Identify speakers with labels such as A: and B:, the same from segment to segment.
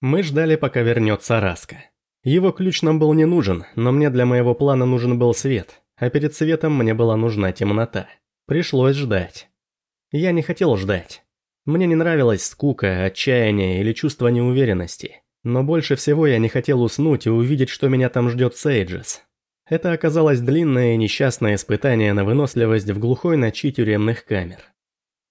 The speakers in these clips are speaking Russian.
A: Мы ждали, пока вернется Раска. Его ключ нам был не нужен, но мне для моего плана нужен был свет, а перед светом мне была нужна темнота. Пришлось ждать. Я не хотел ждать. Мне не нравилась скука, отчаяние или чувство неуверенности. Но больше всего я не хотел уснуть и увидеть, что меня там ждет Сейджес. Это оказалось длинное и несчастное испытание на выносливость в глухой ночи тюремных камер.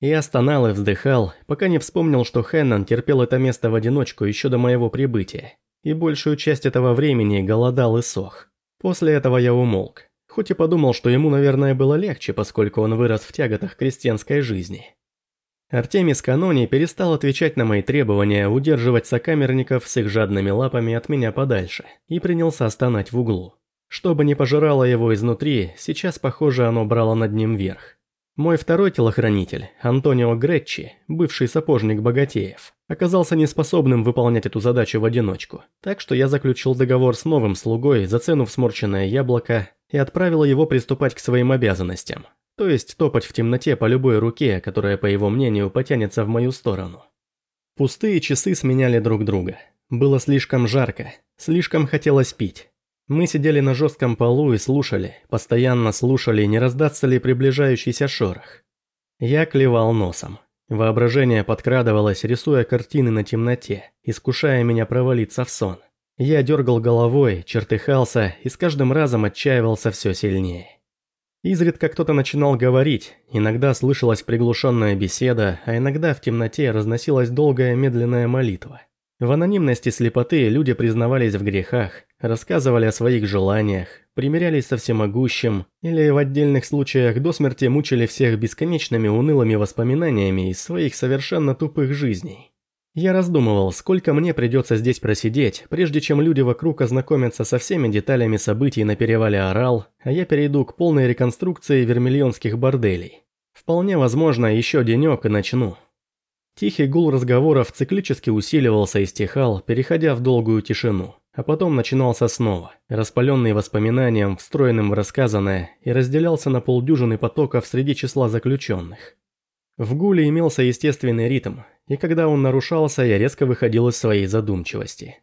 A: Я стонал и вздыхал, пока не вспомнил, что Хеннон терпел это место в одиночку еще до моего прибытия и большую часть этого времени голодал и сох. После этого я умолк, хоть и подумал, что ему, наверное, было легче, поскольку он вырос в тяготах крестьянской жизни. Артемис Канони перестал отвечать на мои требования удерживать сокамерников с их жадными лапами от меня подальше и принялся стонать в углу. Что бы ни пожирало его изнутри, сейчас, похоже, оно брало над ним верх. Мой второй телохранитель, Антонио Гретчи, бывший сапожник богатеев, оказался неспособным выполнять эту задачу в одиночку, так что я заключил договор с новым слугой за цену в сморченное яблоко и отправил его приступать к своим обязанностям, то есть топать в темноте по любой руке, которая, по его мнению, потянется в мою сторону. Пустые часы сменяли друг друга. Было слишком жарко, слишком хотелось пить. Мы сидели на жестком полу и слушали, постоянно слушали, не раздастся ли приближающийся шорох. Я клевал носом. Воображение подкрадывалось, рисуя картины на темноте, искушая меня провалиться в сон. Я дергал головой, чертыхался и с каждым разом отчаивался все сильнее. Изредка кто-то начинал говорить, иногда слышалась приглушенная беседа, а иногда в темноте разносилась долгая медленная молитва. В анонимности слепоты люди признавались в грехах, рассказывали о своих желаниях, примирялись со всемогущим или в отдельных случаях до смерти мучили всех бесконечными унылыми воспоминаниями из своих совершенно тупых жизней. Я раздумывал, сколько мне придется здесь просидеть, прежде чем люди вокруг ознакомятся со всеми деталями событий на перевале Орал, а я перейду к полной реконструкции вермильонских борделей. Вполне возможно, еще денек и начну. Тихий гул разговоров циклически усиливался и стихал, переходя в долгую тишину, а потом начинался снова, распаленный воспоминанием, встроенным в рассказанное, и разделялся на полдюжины потоков среди числа заключенных. В гуле имелся естественный ритм, и когда он нарушался, я резко выходил из своей задумчивости.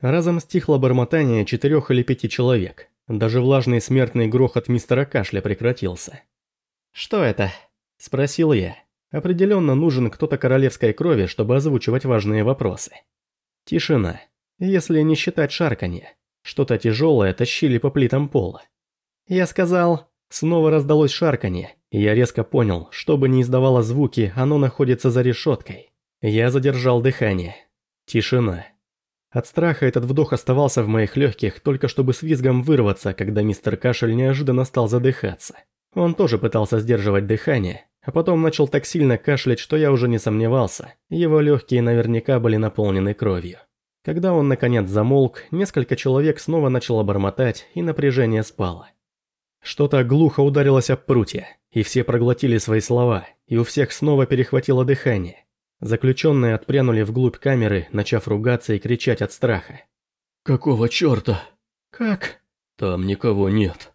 A: Разом стихло бормотание четырех или пяти человек, даже влажный смертный грохот мистера Кашля прекратился. «Что это?» – спросил я. Определенно нужен кто-то королевской крови, чтобы озвучивать важные вопросы. Тишина. Если не считать шарканье. Что-то тяжелое тащили по плитам пола. Я сказал... Снова раздалось шарканье, и я резко понял, что бы ни издавало звуки, оно находится за решеткой. Я задержал дыхание. Тишина. От страха этот вдох оставался в моих легких, только чтобы с визгом вырваться, когда мистер Кашель неожиданно стал задыхаться. Он тоже пытался сдерживать дыхание, а потом начал так сильно кашлять, что я уже не сомневался, его легкие наверняка были наполнены кровью. Когда он наконец замолк, несколько человек снова начало бормотать, и напряжение спало. Что-то глухо ударилось об прутья, и все проглотили свои слова, и у всех снова перехватило дыхание. Заключенные отпрянули вглубь камеры, начав ругаться и кричать от страха.
B: «Какого черта?»
A: «Как?»
B: «Там никого нет».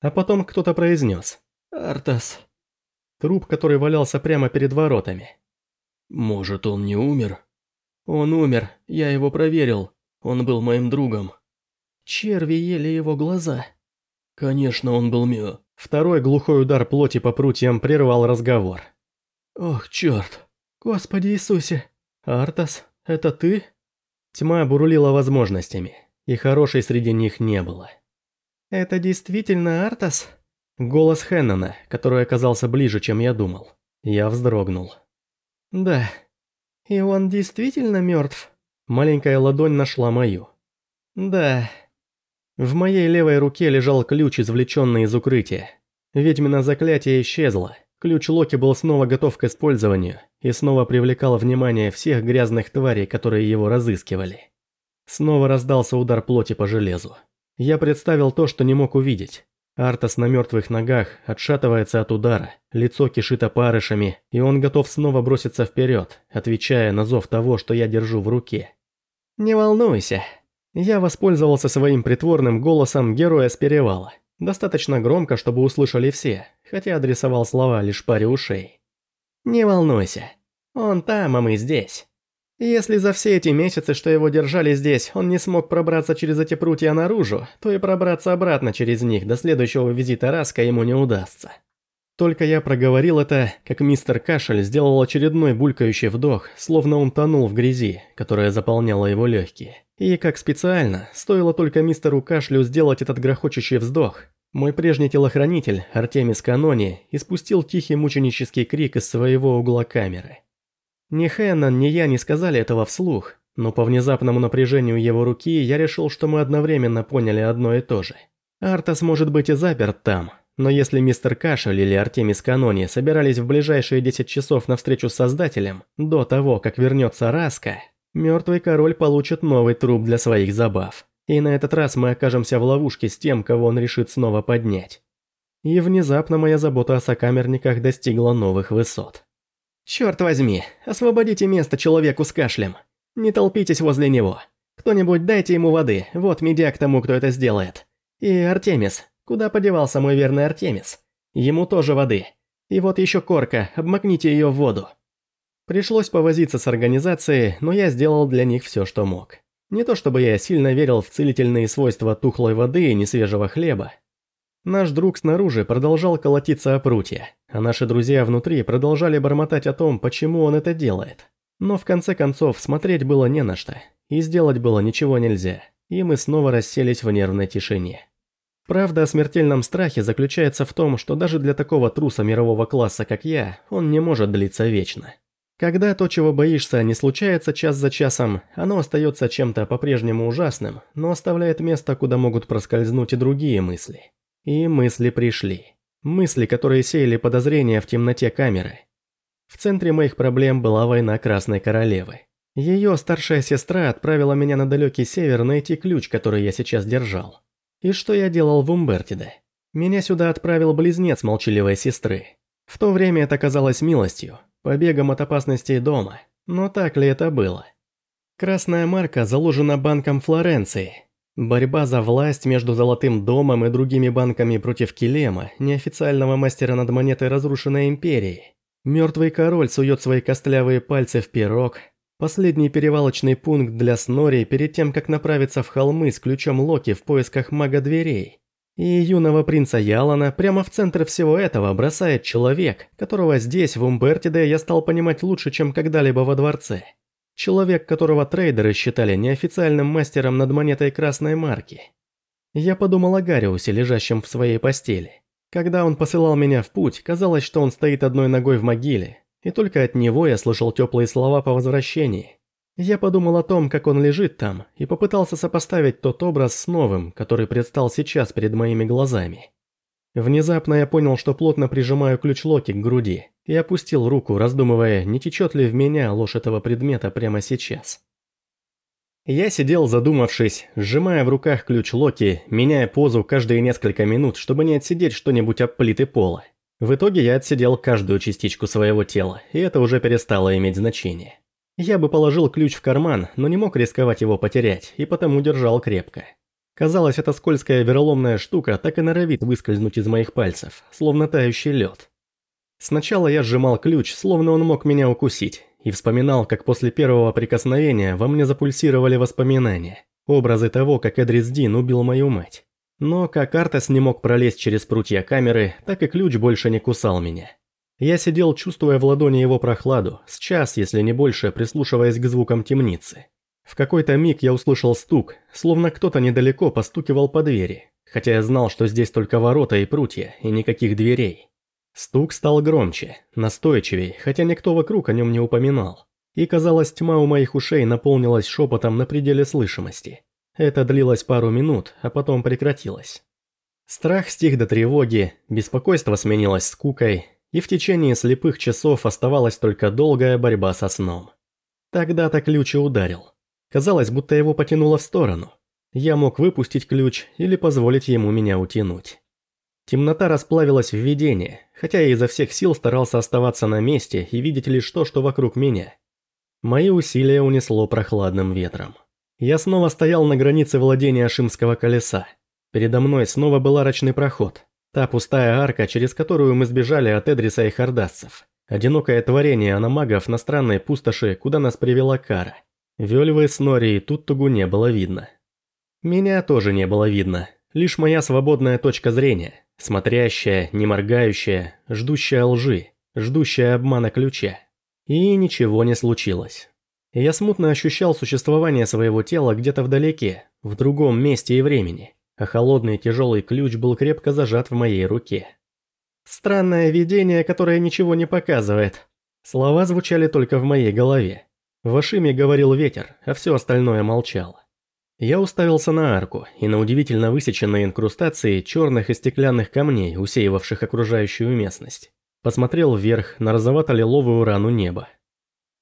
A: А потом кто-то произнес.
B: «Артас».
A: Труп, который валялся прямо перед воротами.
B: «Может, он не умер?»
A: «Он умер, я его проверил. Он был моим другом».
B: Черви ели его глаза. Конечно, он был мё.
A: Второй глухой удар плоти по прутьям прервал разговор.
B: «Ох, черт!
A: Господи Иисусе! Артас, это ты?» Тьма бурлила возможностями, и хорошей среди них не было. «Это действительно Артас?» Голос Хеннона, который оказался ближе, чем я думал. Я вздрогнул. «Да. И он действительно мертв?» Маленькая ладонь нашла мою. «Да». В моей левой руке лежал ключ, извлеченный из укрытия. Ведьмина заклятие исчезло. Ключ Локи был снова готов к использованию и снова привлекал внимание всех грязных тварей, которые его разыскивали. Снова раздался удар плоти по железу. Я представил то, что не мог увидеть. Артас на мертвых ногах отшатывается от удара, лицо кишит опарышами, и он готов снова броситься вперед, отвечая на зов того, что я держу в руке. «Не волнуйся». Я воспользовался своим притворным голосом героя с перевала. Достаточно громко, чтобы услышали все, хотя адресовал слова лишь паре ушей. «Не волнуйся. Он там, а мы здесь». Если за все эти месяцы, что его держали здесь, он не смог пробраться через эти прутья наружу, то и пробраться обратно через них до следующего визита Раска ему не удастся. Только я проговорил это, как мистер Кашель сделал очередной булькающий вдох, словно он тонул в грязи, которая заполняла его легкие. И как специально, стоило только мистеру Кашлю сделать этот грохочущий вздох, мой прежний телохранитель, Артемис Канони, испустил тихий мученический крик из своего угла камеры. Ни Хэннон, ни я не сказали этого вслух, но по внезапному напряжению его руки я решил, что мы одновременно поняли одно и то же. Артас может быть и заперт там, но если мистер Кашель или Артемис Канони собирались в ближайшие 10 часов на встречу с Создателем, до того, как вернется Раска, мертвый король получит новый труп для своих забав. И на этот раз мы окажемся в ловушке с тем, кого он решит снова поднять. И внезапно моя забота о сокамерниках достигла новых высот. «Черт возьми, освободите место человеку с кашлем. Не толпитесь возле него. Кто-нибудь дайте ему воды, вот медиак тому, кто это сделает. И Артемис, Куда подевался мой верный Артемис? Ему тоже воды. И вот еще корка, обмакните ее в воду. Пришлось повозиться с организацией, но я сделал для них все, что мог. Не то чтобы я сильно верил в целительные свойства тухлой воды и несвежего хлеба. Наш друг снаружи продолжал колотиться о прутья, а наши друзья внутри продолжали бормотать о том, почему он это делает. Но в конце концов смотреть было не на что, и сделать было ничего нельзя, и мы снова расселись в нервной тишине. Правда о смертельном страхе заключается в том, что даже для такого труса мирового класса, как я, он не может длиться вечно. Когда то, чего боишься, не случается час за часом, оно остается чем-то по-прежнему ужасным, но оставляет место, куда могут проскользнуть и другие мысли. И мысли пришли. Мысли, которые сеяли подозрения в темноте камеры. В центре моих проблем была война Красной Королевы. Ее старшая сестра отправила меня на далекий север найти ключ, который я сейчас держал. И что я делал в Умбертиде? Меня сюда отправил близнец молчаливой сестры. В то время это казалось милостью, побегом от опасностей дома. Но так ли это было? Красная марка заложена банком Флоренции. Борьба за власть между Золотым домом и другими банками против Килема, неофициального мастера над монетой разрушенной империи. Мертвый король сует свои костлявые пальцы в пирог, Последний перевалочный пункт для Снори перед тем, как направиться в холмы с ключом Локи в поисках мага-дверей. И юного принца Ялана прямо в центр всего этого бросает человек, которого здесь, в Умбертиде, я стал понимать лучше, чем когда-либо во дворце. Человек, которого трейдеры считали неофициальным мастером над монетой красной марки. Я подумал о Гариусе, лежащем в своей постели. Когда он посылал меня в путь, казалось, что он стоит одной ногой в могиле, и только от него я слышал теплые слова по возвращении. Я подумал о том, как он лежит там, и попытался сопоставить тот образ с новым, который предстал сейчас перед моими глазами. Внезапно я понял, что плотно прижимаю ключ Локи к груди, и опустил руку, раздумывая, не течет ли в меня ложь этого предмета прямо сейчас. Я сидел задумавшись, сжимая в руках ключ Локи, меняя позу каждые несколько минут, чтобы не отсидеть что-нибудь об плиты пола. В итоге я отсидел каждую частичку своего тела, и это уже перестало иметь значение. Я бы положил ключ в карман, но не мог рисковать его потерять, и потому держал крепко. Казалось, эта скользкая вероломная штука так и норовит выскользнуть из моих пальцев, словно тающий лед. Сначала я сжимал ключ, словно он мог меня укусить, и вспоминал, как после первого прикосновения во мне запульсировали воспоминания, образы того, как Эдрис Дин убил мою мать. Но как Артес не мог пролезть через прутья камеры, так и ключ больше не кусал меня. Я сидел, чувствуя в ладони его прохладу, с час, если не больше, прислушиваясь к звукам темницы. В какой-то миг я услышал стук, словно кто-то недалеко постукивал по двери, хотя я знал, что здесь только ворота и прутья, и никаких дверей. Стук стал громче, настойчивей, хотя никто вокруг о нем не упоминал. И казалось, тьма у моих ушей наполнилась шепотом на пределе слышимости. Это длилось пару минут, а потом прекратилось. Страх стих до тревоги, беспокойство сменилось скукой, и в течение слепых часов оставалась только долгая борьба со сном. Тогда-то ключ и ударил. Казалось, будто его потянуло в сторону. Я мог выпустить ключ или позволить ему меня утянуть. Темнота расплавилась в видение, хотя я изо всех сил старался оставаться на месте и видеть лишь то, что вокруг меня. Мои усилия унесло прохладным ветром. Я снова стоял на границе владения Шимского колеса. Передо мной снова был арочный проход. Та пустая арка, через которую мы сбежали от Эдриса и Хардасцев. Одинокое творение аномагов на странной пустоши, куда нас привела кара. Вельвы, Снори и Туттугу не было видно. Меня тоже не было видно, лишь моя свободная точка зрения, смотрящая, не моргающая, ждущая лжи, ждущая обмана ключа. И ничего не случилось. Я смутно ощущал существование своего тела где-то вдалеке, в другом месте и времени, а холодный тяжелый ключ был крепко зажат в моей руке. Странное видение, которое ничего не показывает. Слова звучали только в моей голове. В Ашиме говорил ветер, а все остальное молчало. Я уставился на арку и на удивительно высеченные инкрустации черных и стеклянных камней, усеивавших окружающую местность. Посмотрел вверх на розовато-лиловую рану неба.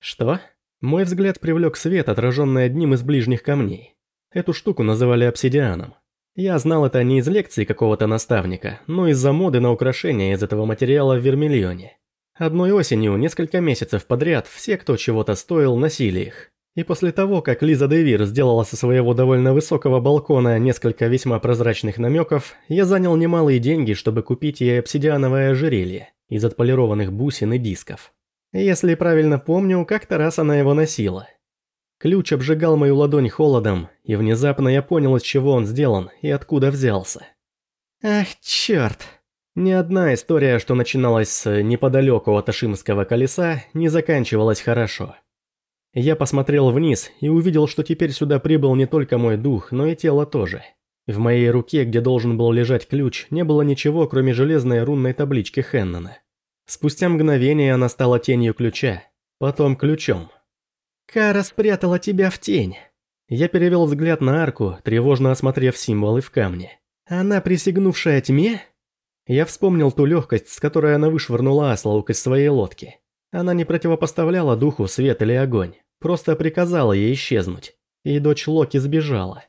A: Что? Мой взгляд привлек свет, отраженный одним из ближних камней. Эту штуку называли обсидианом. Я знал это не из лекции какого-то наставника, но из-за моды на украшения из этого материала в Вермильоне. Одной осенью, несколько месяцев подряд, все, кто чего-то стоил, носили их. И после того, как Лиза Девир сделала со своего довольно высокого балкона несколько весьма прозрачных намеков, я занял немалые деньги, чтобы купить ей обсидиановое ожерелье из отполированных бусин и дисков. Если правильно помню, как-то раз она его носила. Ключ обжигал мою ладонь холодом, и внезапно я понял, из чего он сделан и откуда взялся. Ах, черт. Ни одна история, что начиналась с неподалеку от Ашимского колеса, не заканчивалась хорошо. Я посмотрел вниз и увидел, что теперь сюда прибыл не только мой дух, но и тело тоже. В моей руке, где должен был лежать ключ, не было ничего, кроме железной рунной таблички Хеннона. Спустя мгновение она стала тенью ключа, потом ключом. «Кара спрятала тебя в тень». Я перевел взгляд на арку, тревожно осмотрев символы в камне. «Она присягнувшая тьме?» Я вспомнил ту легкость, с которой она вышвырнула Аслаук из своей лодки. Она не противопоставляла духу свет или огонь, просто приказала ей исчезнуть. И дочь Локи сбежала.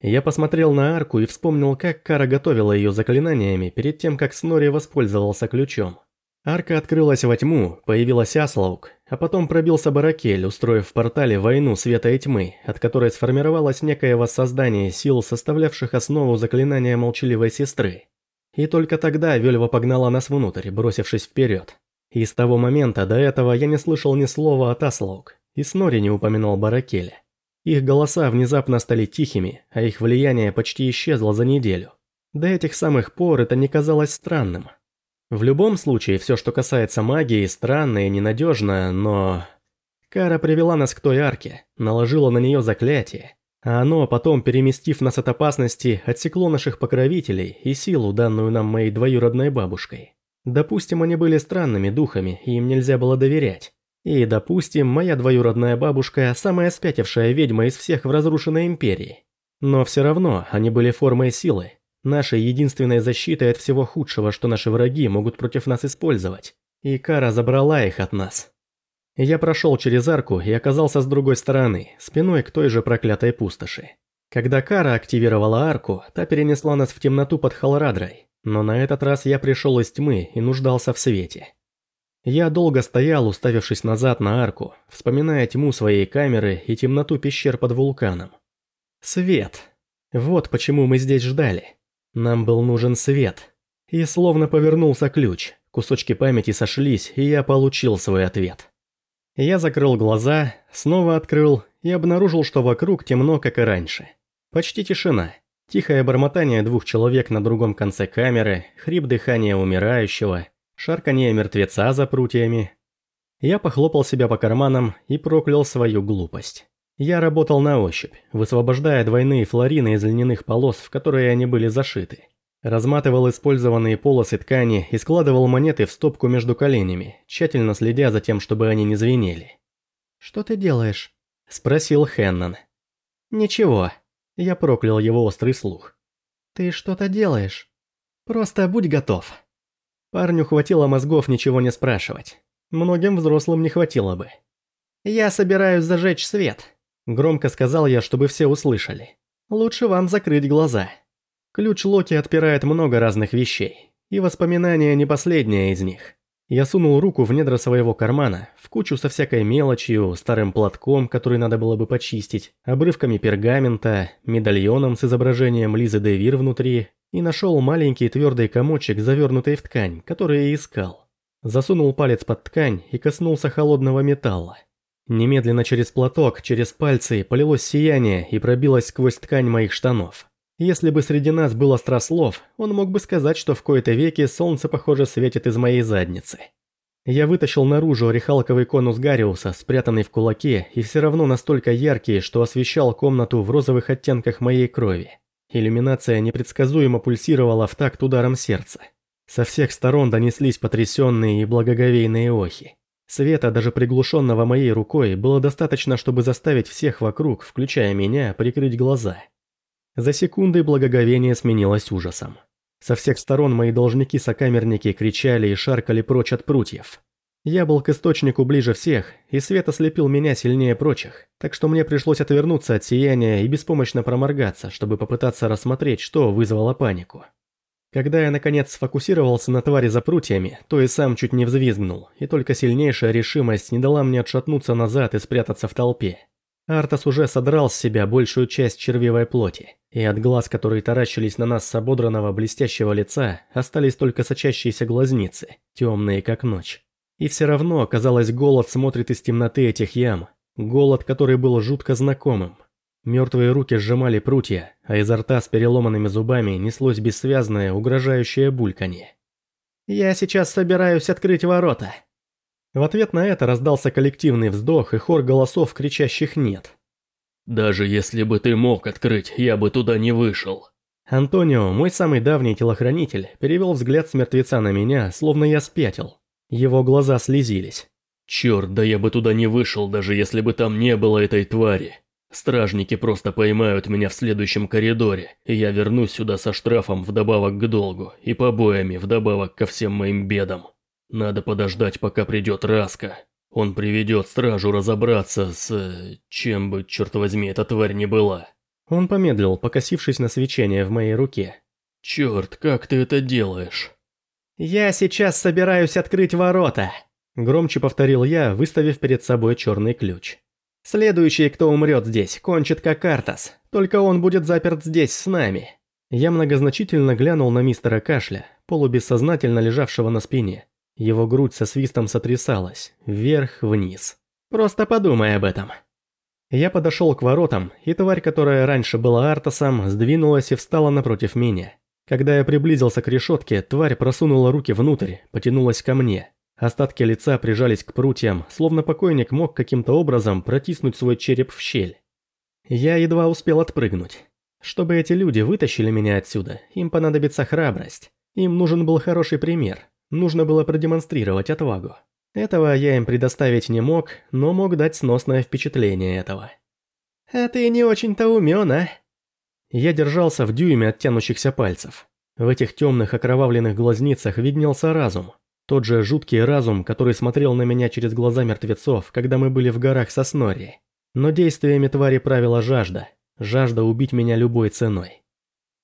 A: Я посмотрел на арку и вспомнил, как Кара готовила ее заклинаниями перед тем, как Снори воспользовался ключом. Арка открылась во тьму, появилась Аслаук, а потом пробился Баракель, устроив в портале войну света и тьмы, от которой сформировалось некое воссоздание сил, составлявших основу заклинания молчаливой сестры. И только тогда Вельва погнала нас внутрь, бросившись вперед. И с того момента до этого я не слышал ни слова от Аслаук, и Снори не упоминал Баракеля. Их голоса внезапно стали тихими, а их влияние почти исчезло за неделю. До этих самых пор это не казалось странным. В любом случае, все, что касается магии, странно и ненадежно, но... Кара привела нас к той арке, наложила на нее заклятие, а оно, потом, переместив нас от опасности, отсекло наших покровителей и силу, данную нам моей двоюродной бабушкой. Допустим, они были странными духами, и им нельзя было доверять. И, допустим, моя двоюродная бабушка – самая спятившая ведьма из всех в разрушенной империи. Но все равно они были формой силы, Нашей единственной защитой от всего худшего, что наши враги могут против нас использовать. И Кара забрала их от нас. Я прошел через арку и оказался с другой стороны, спиной к той же проклятой пустоши. Когда Кара активировала арку, та перенесла нас в темноту под Халрадрой, но на этот раз я пришел из тьмы и нуждался в свете. Я долго стоял, уставившись назад на арку, вспоминая тьму своей камеры и темноту пещер под вулканом. Свет. Вот почему мы здесь ждали. Нам был нужен свет. И словно повернулся ключ, кусочки памяти сошлись, и я получил свой ответ. Я закрыл глаза, снова открыл и обнаружил, что вокруг темно, как и раньше. Почти тишина. Тихое бормотание двух человек на другом конце камеры, хрип дыхания умирающего, шарканье мертвеца за прутьями. Я похлопал себя по карманам и проклял свою глупость. Я работал на ощупь, высвобождая двойные флорины из льняных полос, в которые они были зашиты. Разматывал использованные полосы ткани и складывал монеты в стопку между коленями, тщательно следя за тем, чтобы они не звенели. «Что ты делаешь?» – спросил Хеннон. «Ничего». Я проклял его острый слух. «Ты что-то делаешь? Просто будь готов». Парню хватило мозгов ничего не спрашивать. Многим взрослым не хватило бы. «Я собираюсь зажечь свет», Громко сказал я, чтобы все услышали. Лучше вам закрыть глаза. Ключ Локи отпирает много разных вещей, и воспоминания не последняя из них. Я сунул руку в недра своего кармана, в кучу со всякой мелочью, старым платком, который надо было бы почистить, обрывками пергамента, медальоном с изображением Лизы Девир внутри, и нашел маленький твердый комочек, завернутый в ткань, который я искал. Засунул палец под ткань и коснулся холодного металла. Немедленно через платок, через пальцы полилось сияние и пробилось сквозь ткань моих штанов. Если бы среди нас был острослов, он мог бы сказать, что в кои-то веки солнце, похоже, светит из моей задницы. Я вытащил наружу орехалковый конус Гариуса, спрятанный в кулаке, и все равно настолько яркий, что освещал комнату в розовых оттенках моей крови. Иллюминация непредсказуемо пульсировала в такт ударом сердца. Со всех сторон донеслись потрясенные и благоговейные охи. Света, даже приглушенного моей рукой, было достаточно, чтобы заставить всех вокруг, включая меня, прикрыть глаза. За секунды благоговение сменилось ужасом. Со всех сторон мои должники-сокамерники кричали и шаркали прочь от прутьев. Я был к источнику ближе всех, и свет ослепил меня сильнее прочих, так что мне пришлось отвернуться от сияния и беспомощно проморгаться, чтобы попытаться рассмотреть, что вызвало панику. Когда я наконец сфокусировался на твари за прутьями, то и сам чуть не взвизгнул, и только сильнейшая решимость не дала мне отшатнуться назад и спрятаться в толпе. Артас уже содрал с себя большую часть червивой плоти, и от глаз, которые таращились на нас с ободранного блестящего лица, остались только сочащиеся глазницы, темные как ночь. И все равно, казалось, голод смотрит из темноты этих ям, голод, который был жутко знакомым. Мертвые руки сжимали прутья, а изо рта с переломанными зубами неслось бессвязное, угрожающее бульканье. «Я сейчас собираюсь открыть ворота», в ответ на это раздался коллективный вздох и хор голосов, кричащих «нет».
B: «Даже если бы ты мог открыть, я бы туда не вышел».
A: Антонио, мой самый давний телохранитель, перевел взгляд с мертвеца на меня, словно я спятил. Его глаза слезились.
B: «Черт, да я бы туда не вышел, даже если бы там не было этой твари. Стражники просто поймают меня в следующем коридоре, и я вернусь сюда со штрафом вдобавок к долгу и побоями вдобавок ко всем моим бедам». Надо подождать, пока придет Раска. Он приведет стражу разобраться с... чем бы, черт возьми, эта тварь не была.
A: Он помедлил, покосившись на свечение в моей руке.
B: «Черт, как ты это делаешь?»
A: «Я сейчас собираюсь открыть ворота», – громче повторил я, выставив перед собой черный ключ. «Следующий, кто умрет здесь, кончит как Артас, только он будет заперт здесь с нами». Я многозначительно глянул на мистера Кашля, полубессознательно лежавшего на спине. Его грудь со свистом сотрясалась, вверх-вниз. Просто подумай об этом. Я подошел к воротам, и тварь, которая раньше была Артасом, сдвинулась и встала напротив меня. Когда я приблизился к решетке, тварь просунула руки внутрь, потянулась ко мне. Остатки лица прижались к прутьям, словно покойник мог каким-то образом протиснуть свой череп в щель. Я едва успел отпрыгнуть. Чтобы эти люди вытащили меня отсюда, им понадобится храбрость. Им нужен был хороший пример. Нужно было продемонстрировать отвагу. Этого я им предоставить не мог, но мог дать сносное впечатление этого. «А ты не очень-то умен, а?» Я держался в дюйме от тянущихся пальцев. В этих темных окровавленных глазницах виднелся разум. Тот же жуткий разум, который смотрел на меня через глаза мертвецов, когда мы были в горах Соснори. Но действиями твари правила жажда. Жажда убить меня любой ценой.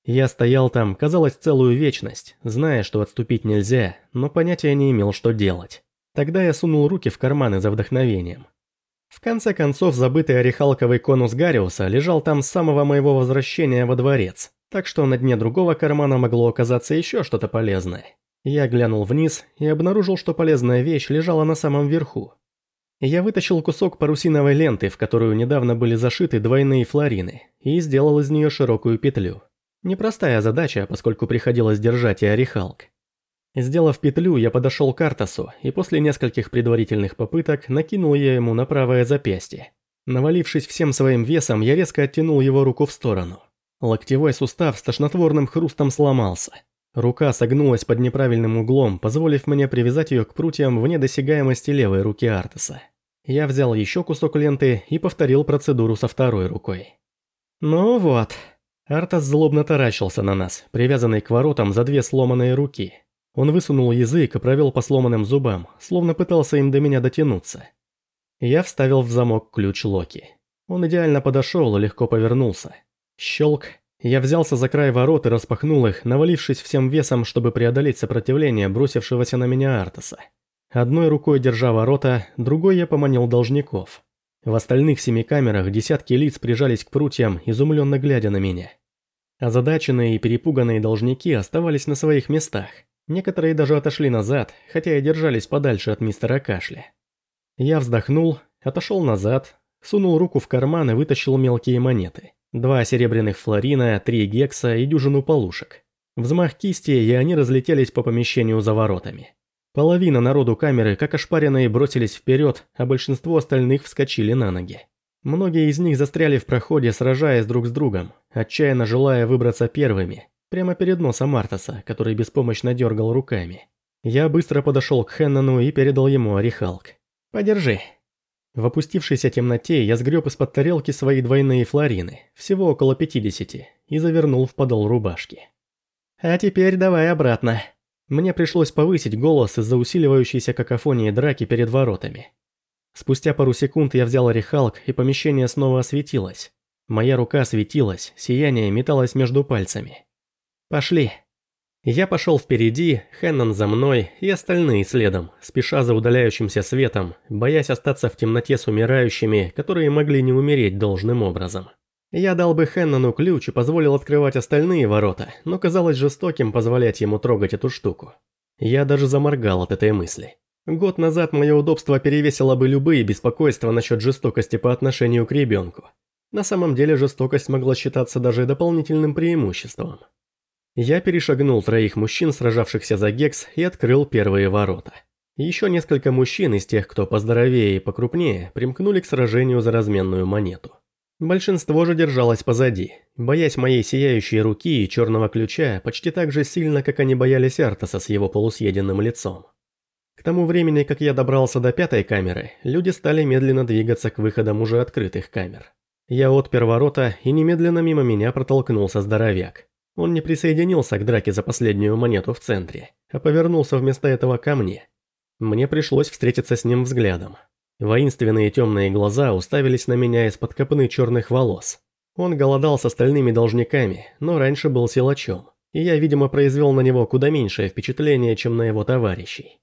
A: Я стоял там, казалось, целую вечность, зная, что отступить нельзя, но понятия не имел, что делать. Тогда я сунул руки в карманы за вдохновением. В конце концов, забытый орехалковый конус Гариуса лежал там с самого моего возвращения во дворец, так что на дне другого кармана могло оказаться еще что-то полезное. Я глянул вниз и обнаружил, что полезная вещь лежала на самом верху. Я вытащил кусок парусиновой ленты, в которую недавно были зашиты двойные флорины, и сделал из нее широкую петлю. Непростая задача, поскольку приходилось держать и орехалк. Сделав петлю, я подошел к Артасу и после нескольких предварительных попыток накинул я ему на правое запястье. Навалившись всем своим весом, я резко оттянул его руку в сторону. Локтевой сустав с тошнотворным хрустом сломался. Рука согнулась под неправильным углом, позволив мне привязать ее к прутьям вне досягаемости левой руки Артаса. Я взял еще кусок ленты и повторил процедуру со второй рукой. «Ну вот», Артас злобно таращился на нас, привязанный к воротам за две сломанные руки. Он высунул язык и провел по сломанным зубам, словно пытался им до меня дотянуться. Я вставил в замок ключ Локи. Он идеально подошел и легко повернулся. Щелк. Я взялся за край ворот и распахнул их, навалившись всем весом, чтобы преодолеть сопротивление бросившегося на меня Артаса. Одной рукой держа ворота, другой я поманил должников. В остальных семи камерах десятки лиц прижались к прутьям, изумленно глядя на меня. Озадаченные и перепуганные должники оставались на своих местах. Некоторые даже отошли назад, хотя и держались подальше от мистера Кашля. Я вздохнул, отошел назад, сунул руку в карман и вытащил мелкие монеты. Два серебряных флорина, три гекса и дюжину полушек. Взмах кисти, и они разлетелись по помещению за воротами. Половина народу камеры, как ошпаренные, бросились вперед, а большинство остальных вскочили на ноги. Многие из них застряли в проходе, сражаясь друг с другом, отчаянно желая выбраться первыми, прямо перед носом Мартаса, который беспомощно дергал руками. Я быстро подошел к Хеннону и передал ему орехалк. «Подержи». В опустившейся темноте я сгреб из-под тарелки свои двойные флорины, всего около 50, и завернул в подол рубашки. «А теперь давай обратно». Мне пришлось повысить голос из-за усиливающейся какофонии драки перед воротами. Спустя пару секунд я взял орехалк, и помещение снова осветилось. Моя рука светилась, сияние металось между пальцами. «Пошли». Я пошел впереди, Хеннон за мной и остальные следом, спеша за удаляющимся светом, боясь остаться в темноте с умирающими, которые могли не умереть должным образом. Я дал бы Хеннону ключ и позволил открывать остальные ворота, но казалось жестоким позволять ему трогать эту штуку. Я даже заморгал от этой мысли. Год назад мое удобство перевесило бы любые беспокойства насчет жестокости по отношению к ребенку. На самом деле жестокость могла считаться даже дополнительным преимуществом. Я перешагнул троих мужчин, сражавшихся за Гекс, и открыл первые ворота. Еще несколько мужчин из тех, кто поздоровее и покрупнее, примкнули к сражению за разменную монету. Большинство же держалось позади, боясь моей сияющей руки и черного ключа почти так же сильно, как они боялись Артаса с его полусъеденным лицом. К тому времени, как я добрался до пятой камеры, люди стали медленно двигаться к выходам уже открытых камер. Я отпер ворота, и немедленно мимо меня протолкнулся здоровяк. Он не присоединился к драке за последнюю монету в центре, а повернулся вместо этого ко мне. Мне пришлось встретиться с ним взглядом. Воинственные темные глаза уставились на меня из-под копны черных волос. Он голодал с остальными должниками, но раньше был силачом, и я, видимо, произвел на него куда меньшее впечатление, чем на его товарищей.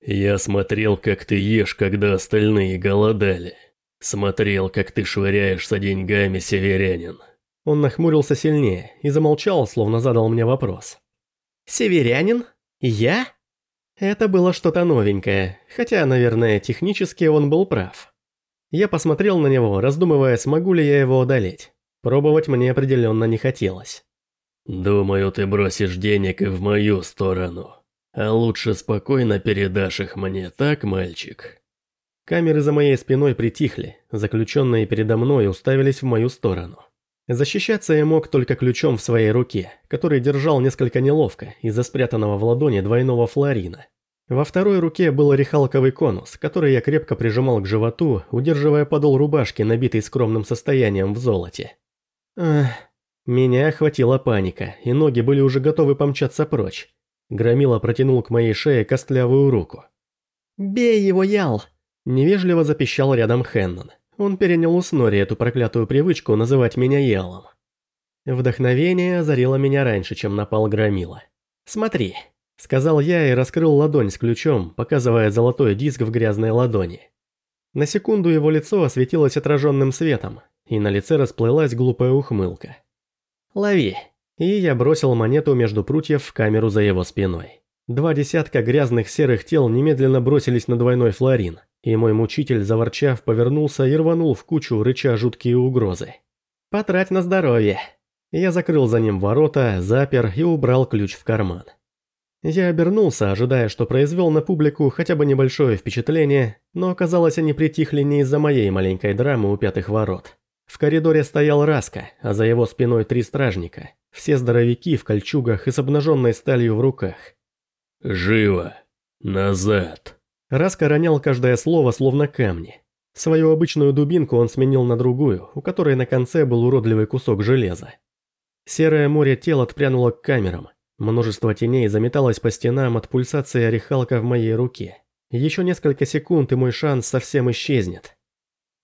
B: «Я смотрел, как ты ешь, когда остальные голодали. Смотрел, как ты швыряешься деньгами, северянин.
A: Он нахмурился сильнее и замолчал, словно задал мне вопрос. «Северянин? Я?» Это было что-то новенькое, хотя, наверное, технически он был прав. Я посмотрел на него, раздумывая, смогу ли я его одолеть. Пробовать мне определенно не хотелось.
B: «Думаю, ты бросишь денег и в мою сторону. А лучше спокойно передашь их мне, так, мальчик?»
A: Камеры за моей спиной притихли, заключенные передо мной уставились в мою сторону. Защищаться я мог только ключом в своей руке, который держал несколько неловко из-за спрятанного в ладони двойного флорина. Во второй руке был рехалковый конус, который я крепко прижимал к животу, удерживая подол рубашки, набитый скромным состоянием в золоте. Ах, меня охватила паника, и ноги были уже готовы помчаться прочь. Громила протянул к моей шее костлявую руку. «Бей его, Ял!» – невежливо запищал рядом Хеннон. Он перенял у Снори эту проклятую привычку называть меня Ялом. Вдохновение озарило меня раньше, чем напал Громила. «Смотри», — сказал я и раскрыл ладонь с ключом, показывая золотой диск в грязной ладони. На секунду его лицо осветилось отраженным светом, и на лице расплылась глупая ухмылка. «Лови!» И я бросил монету между прутьев в камеру за его спиной. Два десятка грязных серых тел немедленно бросились на двойной флорин, и мой мучитель, заворчав, повернулся и рванул в кучу, рыча жуткие угрозы. «Потрать на здоровье!» Я закрыл за ним ворота, запер и убрал ключ в карман. Я обернулся, ожидая, что произвел на публику хотя бы небольшое впечатление, но оказалось, они притихли не из-за моей маленькой драмы у пятых ворот. В коридоре стоял Раска, а за его спиной три стражника, все здоровяки в кольчугах и с обнаженной сталью в руках.
B: «Живо! Назад!»
A: Раска ронял каждое слово, словно камни. Свою обычную дубинку он сменил на другую, у которой на конце был уродливый кусок железа. Серое море тел отпрянуло к камерам. Множество теней заметалось по стенам от пульсации орехалка в моей руке. Еще несколько секунд, и мой шанс совсем исчезнет.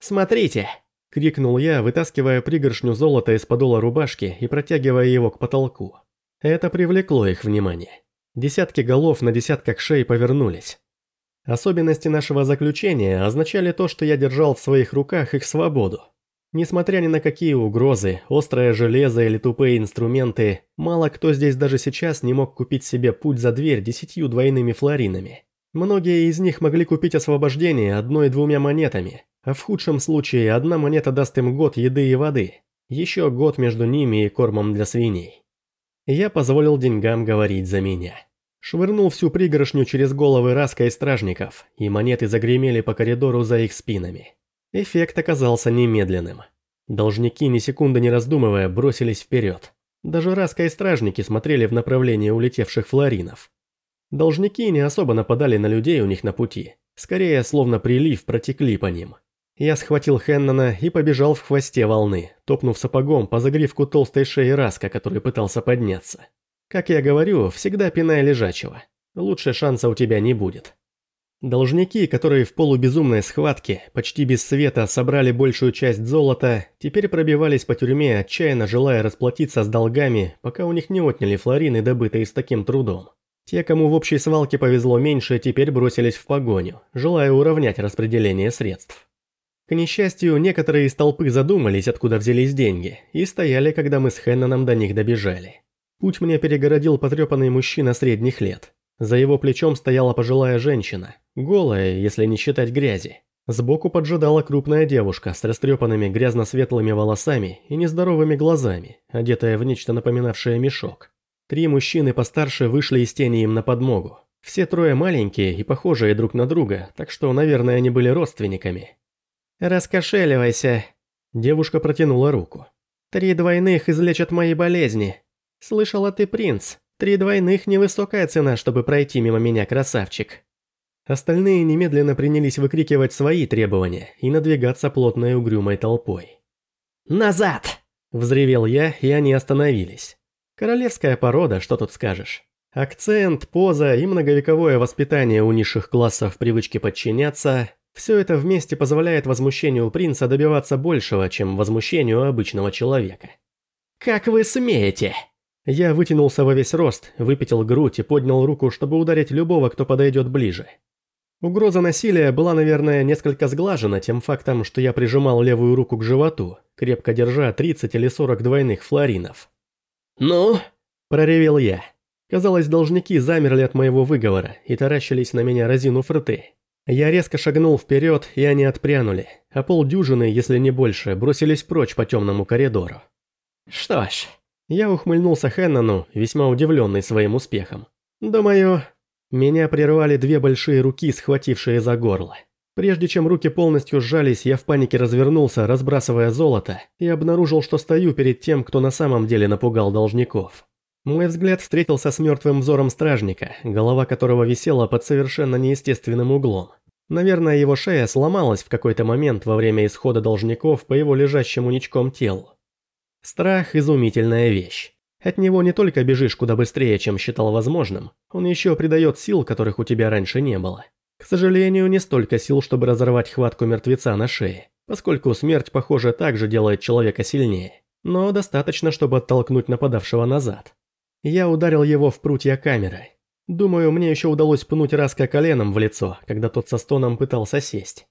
A: «Смотрите!» – крикнул я, вытаскивая пригоршню золота из подола рубашки и протягивая его к потолку. Это привлекло их внимание. Десятки голов на десятках шеи повернулись. Особенности нашего заключения означали то, что я держал в своих руках их свободу. Несмотря ни на какие угрозы, острое железо или тупые инструменты, мало кто здесь даже сейчас не мог купить себе путь за дверь десятью двойными флоринами. Многие из них могли купить освобождение одной-двумя монетами, а в худшем случае одна монета даст им год еды и воды, еще год между ними и кормом для свиней. Я позволил деньгам говорить за меня. Швырнул всю пригоршню через головы Раска и стражников, и монеты загремели по коридору за их спинами. Эффект оказался немедленным. Должники, ни секунды не раздумывая, бросились вперед. Даже Раска и стражники смотрели в направлении улетевших флоринов. Должники не особо нападали на людей у них на пути. Скорее, словно прилив, протекли по ним. Я схватил Хеннона и побежал в хвосте волны, топнув сапогом по загривку толстой шеи Раска, который пытался подняться. Как я говорю, всегда пинай лежачего. Лучше шанса у тебя не будет. Должники, которые в полубезумной схватке, почти без света, собрали большую часть золота, теперь пробивались по тюрьме, отчаянно желая расплатиться с долгами, пока у них не отняли флорины, добытые с таким трудом. Те, кому в общей свалке повезло меньше, теперь бросились в погоню, желая уравнять распределение средств. К несчастью, некоторые из толпы задумались, откуда взялись деньги, и стояли, когда мы с Хенноном до них добежали. Путь мне перегородил потрепанный мужчина средних лет. За его плечом стояла пожилая женщина, голая, если не считать грязи. Сбоку поджидала крупная девушка с растрепанными грязно-светлыми волосами и нездоровыми глазами, одетая в нечто напоминавшее мешок. Три мужчины постарше вышли из тени им на подмогу. Все трое маленькие и похожие друг на друга, так что, наверное, они были родственниками. «Раскошеливайся!» Девушка протянула руку. «Три двойных излечат мои болезни. Слышала ты, принц, Три двойных – невысокая цена, чтобы пройти мимо меня, красавчик. Остальные немедленно принялись выкрикивать свои требования и надвигаться плотной угрюмой толпой. «Назад!» – взревел я, и они остановились. Королевская порода, что тут скажешь. Акцент, поза и многовековое воспитание у низших классов привычке подчиняться – все это вместе позволяет возмущению принца добиваться большего, чем возмущению обычного человека. «Как вы смеете?» Я вытянулся во весь рост, выпятил грудь и поднял руку, чтобы ударить любого, кто подойдет ближе. Угроза насилия была, наверное, несколько сглажена тем фактом, что я прижимал левую руку к животу, крепко держа 30 или 40 двойных флоринов. «Ну?» – проревел я. Казалось, должники замерли от моего выговора и таращились на меня, разинув рты. Я резко шагнул вперед, и они отпрянули, а полдюжины, если не больше, бросились прочь по темному коридору. «Что ж, я ухмыльнулся Хеннону, весьма удивленный своим успехом. Думаю, меня прервали две большие руки, схватившие за горло. Прежде чем руки полностью сжались, я в панике развернулся, разбрасывая золото, и обнаружил, что стою перед тем, кто на самом деле напугал должников. Мой взгляд встретился с мертвым взором стражника, голова которого висела под совершенно неестественным углом. Наверное, его шея сломалась в какой-то момент во время исхода должников по его лежащему ничком телу. Страх – изумительная вещь. От него не только бежишь куда быстрее, чем считал возможным, он еще придает сил, которых у тебя раньше не было. К сожалению, не столько сил, чтобы разорвать хватку мертвеца на шее, поскольку смерть, похоже, также делает человека сильнее, но достаточно, чтобы оттолкнуть нападавшего назад. Я ударил его в прутья камеры. Думаю, мне еще удалось пнуть Раска коленом в лицо, когда тот со стоном пытался сесть.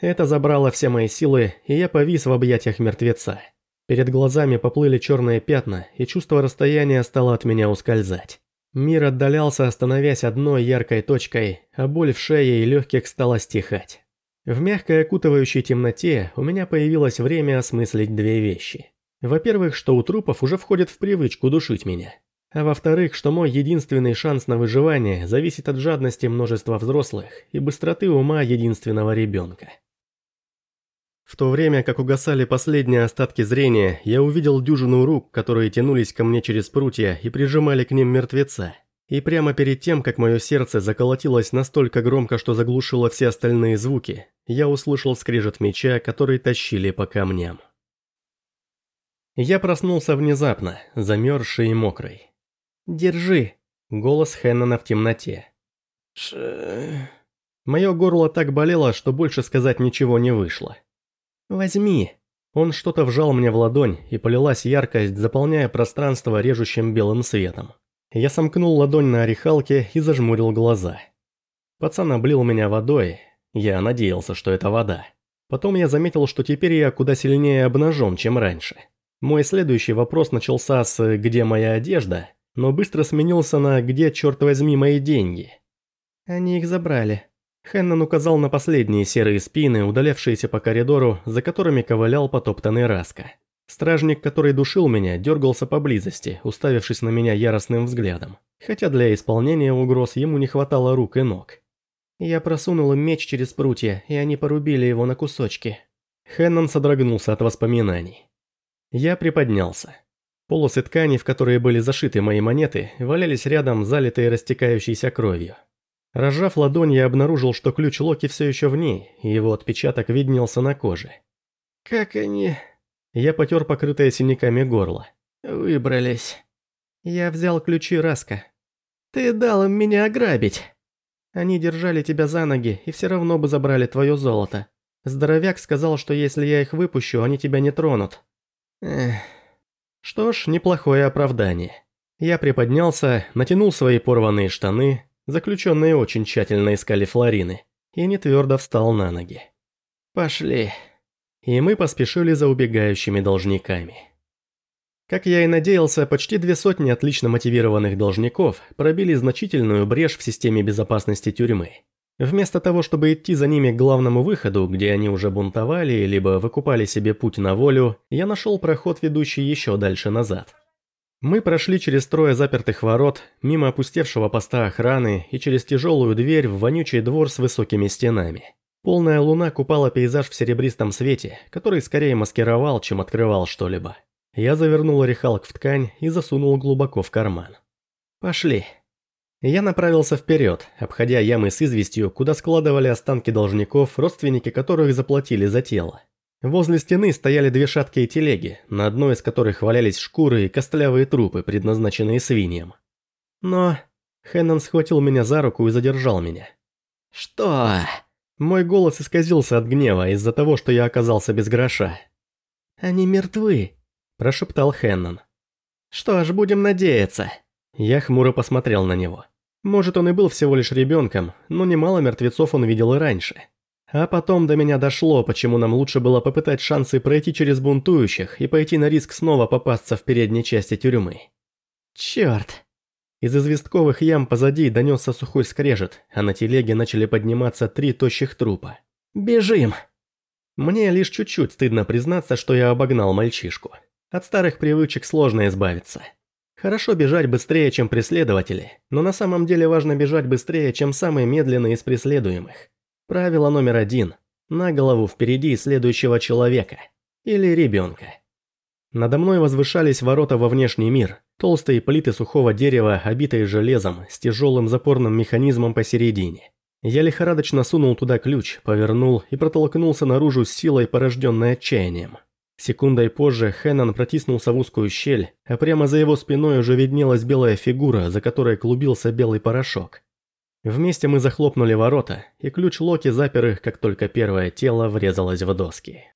A: Это забрало все мои силы, и я повис в объятиях мертвеца. Перед глазами поплыли черные пятна, и чувство расстояния стало от меня ускользать. Мир отдалялся, становясь одной яркой точкой, а боль в шее и легких стала стихать. В мягкой окутывающей темноте у меня появилось время осмыслить две вещи. Во-первых, что у трупов уже входит в привычку душить меня. А во-вторых, что мой единственный шанс на выживание зависит от жадности множества взрослых и быстроты ума единственного ребенка. В то время, как угасали последние остатки зрения, я увидел дюжину рук, которые тянулись ко мне через прутья и прижимали к ним мертвеца. И прямо перед тем, как мое сердце заколотилось настолько громко, что заглушило все остальные звуки, я услышал скрежет меча, который тащили по камням. Я проснулся внезапно, замерзший и мокрый. «Держи!» – голос Хеннона в темноте. Ш... Мое горло так болело, что больше сказать ничего не вышло. «Возьми». Он что-то вжал мне в ладонь, и полилась яркость, заполняя пространство режущим белым светом. Я сомкнул ладонь на орехалке и зажмурил глаза. Пацан облил меня водой. Я надеялся, что это вода. Потом я заметил, что теперь я куда сильнее обнажен, чем раньше. Мой следующий вопрос начался с «где моя одежда?», но быстро сменился на «где, черт возьми, мои деньги?». Они их забрали. Хеннон указал на последние серые спины, удалявшиеся по коридору, за которыми ковылял потоптанный Раска. Стражник, который душил меня, дергался поблизости, уставившись на меня яростным взглядом. Хотя для исполнения угроз ему не хватало рук и ног. Я просунул им меч через прутья, и они порубили его на кусочки. Хеннон содрогнулся от воспоминаний. Я приподнялся. Полосы ткани, в которые были зашиты мои монеты, валялись рядом, залитые растекающейся кровью. Разжав ладонь, я обнаружил, что ключ Локи все еще в ней, и его отпечаток виднелся на коже. «Как они...» Я потер покрытое синяками горло. «Выбрались». Я взял ключи Раска. «Ты дал им меня ограбить». Они держали тебя за ноги и все равно бы забрали твое золото. Здоровяк сказал, что если я их выпущу, они тебя не тронут. Эх. Что ж, неплохое оправдание. Я приподнялся, натянул свои порванные штаны, заключенные очень тщательно искали флорины, и не твердо встал на ноги. Пошли. И мы поспешили за убегающими должниками. Как я и надеялся, почти две сотни отлично мотивированных должников пробили значительную брешь в системе безопасности тюрьмы. Вместо того, чтобы идти за ними к главному выходу, где они уже бунтовали, либо выкупали себе путь на волю, я нашел проход, ведущий еще дальше назад. Мы прошли через трое запертых ворот, мимо опустевшего поста охраны и через тяжелую дверь в вонючий двор с высокими стенами. Полная луна купала пейзаж в серебристом свете, который скорее маскировал, чем открывал что-либо. Я завернул рехалк в ткань и засунул глубоко в карман. «Пошли». Я направился вперед, обходя ямы с известью, куда складывали останки должников, родственники которых заплатили за тело. Возле стены стояли две шаткие телеги, на одной из которых валялись шкуры и костлявые трупы, предназначенные свиньям. Но... Хеннон схватил меня за руку и задержал меня. «Что?» Мой голос исказился от гнева из-за того, что я оказался без гроша. «Они мертвы», – прошептал Хеннон. «Что ж, будем надеяться». Я хмуро посмотрел на него. Может, он и был всего лишь ребенком, но немало мертвецов он видел и раньше. А потом до меня дошло, почему нам лучше было попытать шансы пройти через бунтующих и пойти на риск снова попасться в передней части тюрьмы. Черт! Из известковых ям позади донесся сухой скрежет, а на телеге начали подниматься три тощих трупа. «Бежим!» Мне лишь чуть-чуть стыдно признаться, что я обогнал мальчишку. От старых привычек сложно избавиться. Хорошо бежать быстрее, чем преследователи, но на самом деле важно бежать быстрее, чем самый медленный из преследуемых. Правило номер один – на голову впереди следующего человека. Или ребенка. Надо мной возвышались ворота во внешний мир, толстые плиты сухого дерева, обитые железом, с тяжелым запорным механизмом посередине. Я лихорадочно сунул туда ключ, повернул и протолкнулся наружу с силой, порожденной отчаянием. Секундой позже Хэннон протиснулся в узкую щель, а прямо за его спиной уже виднелась белая фигура, за которой клубился белый порошок. Вместе мы захлопнули ворота, и ключ Локи запер их, как только первое тело врезалось в доски.